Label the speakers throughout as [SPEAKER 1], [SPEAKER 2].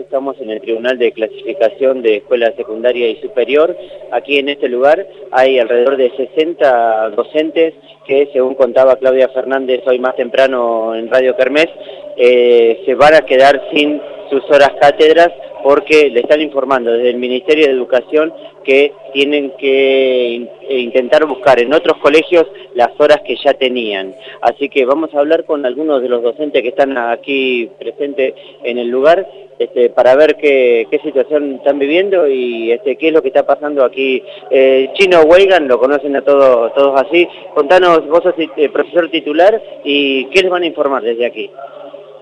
[SPEAKER 1] estamos en el Tribunal de Clasificación de Escuela Secundaria y Superior. Aquí en este lugar hay alrededor de 60 docentes que, según contaba Claudia Fernández hoy más temprano en Radio Kermés, eh, se van a quedar sin sus horas cátedras porque le están informando desde el Ministerio de Educación que tienen que intentar buscar en otros colegios las horas que ya tenían. Así que vamos a hablar con algunos de los docentes que están aquí presentes en el lugar este, para ver qué, situación están viviendo y este, qué es lo que está pasando aquí. Eh, Chino Weigan, lo conocen a todos, todos así. Contanos, vos sos eh, profesor titular y qué les van a informar desde aquí.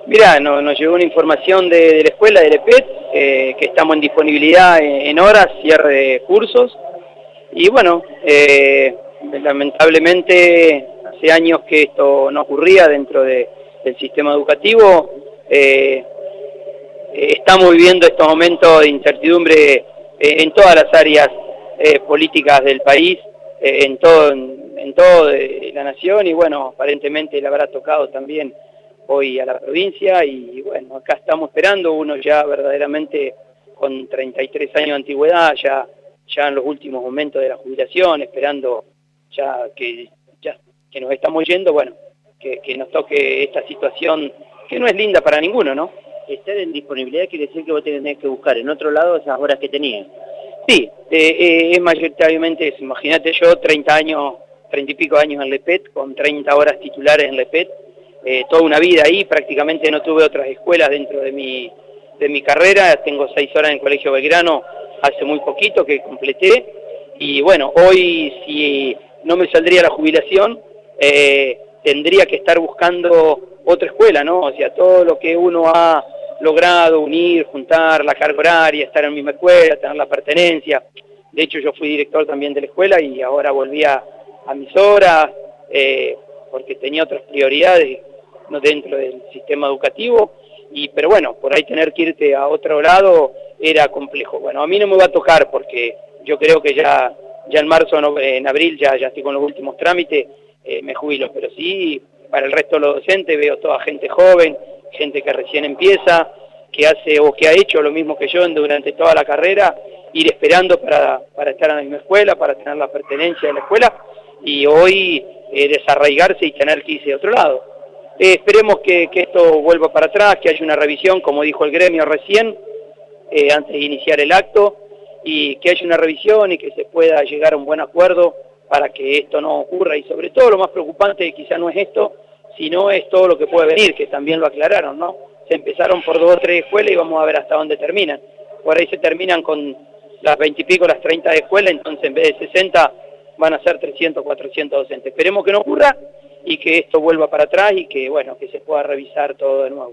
[SPEAKER 2] Mira, nos llegó una información de, la escuela, del EPET, eh, que estamos en disponibilidad en, horas, cierre de cursos. Y bueno, eh, lamentablemente hace años que esto no ocurría dentro del sistema educativo. Eh, estamos viviendo estos momentos de incertidumbre en todas las áreas políticas del país, en todo, en, en toda la nación y bueno, aparentemente le habrá tocado también hoy a la provincia y bueno, acá estamos esperando, uno ya verdaderamente con 33 años de antigüedad, ya, ya en los últimos momentos de la jubilación, esperando ya que, ya que nos estamos yendo, bueno, que, nos toque esta situación que no es linda para ninguno, ¿no?
[SPEAKER 1] Estar en disponibilidad quiere decir que vos tenés que buscar en otro lado esas horas que tenías.
[SPEAKER 2] Sí, eh, eh, es mayoritariamente. Imagínate yo, 30 años, 30 y pico años en LEPET, con 30 horas titulares en LEPET, eh, toda una vida ahí, prácticamente no tuve otras escuelas dentro de mi, de mi carrera, tengo seis horas en el Colegio Belgrano hace muy poquito que completé, y bueno, hoy si no me saldría la jubilación, tendría que estar buscando otra escuela, ¿no? O sea, todo lo que uno ha logrado unir, juntar la carga horaria, estar en la misma escuela, tener la pertenencia. De hecho, yo fui director también de la escuela y ahora volví a, mis horas, eh, porque tenía otras prioridades no dentro del sistema educativo, y, pero bueno, por ahí tener que irte a otro lado era complejo. Bueno, a mí no me va a tocar porque yo creo que ya, ya en marzo, en abril, ya, estoy con los últimos trámites, eh, me jubilo, pero sí, para el resto de los docentes veo toda gente joven, gente que recién empieza, que hace o que ha hecho lo mismo que yo durante toda la carrera, ir esperando para, para estar en la misma escuela, para tener la pertenencia de la escuela, y hoy eh, desarraigarse y tener que irse a otro lado. Eh, esperemos que, esto vuelva para atrás, que haya una revisión, como dijo el gremio recién, eh, antes de iniciar el acto, y que haya una revisión y que se pueda llegar a un buen acuerdo para que esto no ocurra. Y sobre todo lo más preocupante quizá no es esto, sino es todo lo que puede venir, que también lo aclararon, ¿no? Se empezaron por dos o tres escuelas y vamos a ver hasta dónde terminan. Por ahí se terminan con las veintipico, las treinta de escuela, entonces en vez de 60 van a ser 300, 400 docentes. Esperemos que no ocurra y que esto vuelva para atrás y que, bueno, que se pueda revisar todo de nuevo.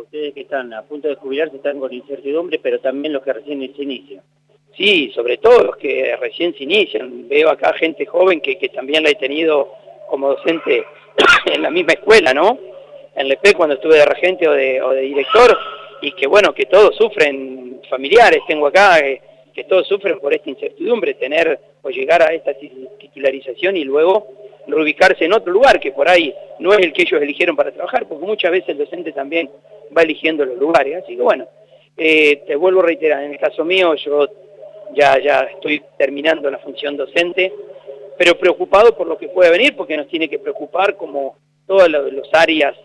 [SPEAKER 1] Ustedes que están a punto de jubilarse están con incertidumbre, pero también los que recién se inician.
[SPEAKER 2] Sí, sobre todo los que recién se inician. Veo acá gente joven que, que también la he tenido como docente en la misma escuela, ¿no? En LEP cuando estuve de regente o de, o de director, y que bueno, que todos sufren familiares, tengo acá, eh, que todos sufren por esta incertidumbre, tener o llegar a esta titularización y luego reubicarse en otro lugar que por ahí no es el que ellos eligieron para trabajar, porque muchas veces el docente también va eligiendo los lugares. Así que bueno, eh, te vuelvo a reiterar, en el caso mío yo ya, ya estoy terminando la función docente, pero preocupado por lo que puede venir, porque nos tiene que preocupar como todas las áreas,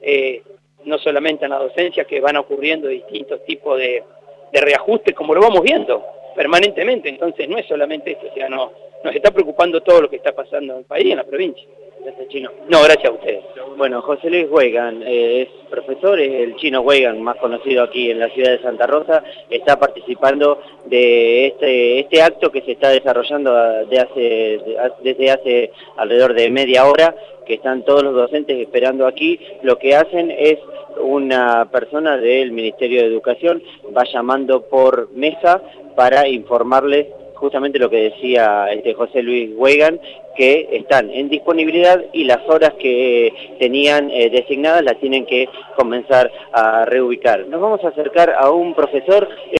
[SPEAKER 2] eh, no solamente en la docencia, que van ocurriendo distintos tipos de, de reajustes, como lo vamos viendo permanentemente. Entonces no es solamente esto, o no, nos está preocupando todo lo que está pasando en el país y en la provincia.
[SPEAKER 1] Gracias, Chino.
[SPEAKER 2] No, gracias a ustedes.
[SPEAKER 1] Bueno, José Luis Weigan eh, es profesor, es el Chino Weigan, más conocido aquí en la ciudad de Santa Rosa, está participando de este, este acto que se está desarrollando de hace, desde hace alrededor de media hora, que están todos los docentes esperando aquí. Lo que hacen es una persona del Ministerio de Educación va llamando por mesa para informarles justamente lo que decía este José Luis Weigan, que están en disponibilidad y las horas que tenían eh, designadas las tienen que comenzar a reubicar. Nos vamos a acercar a un profesor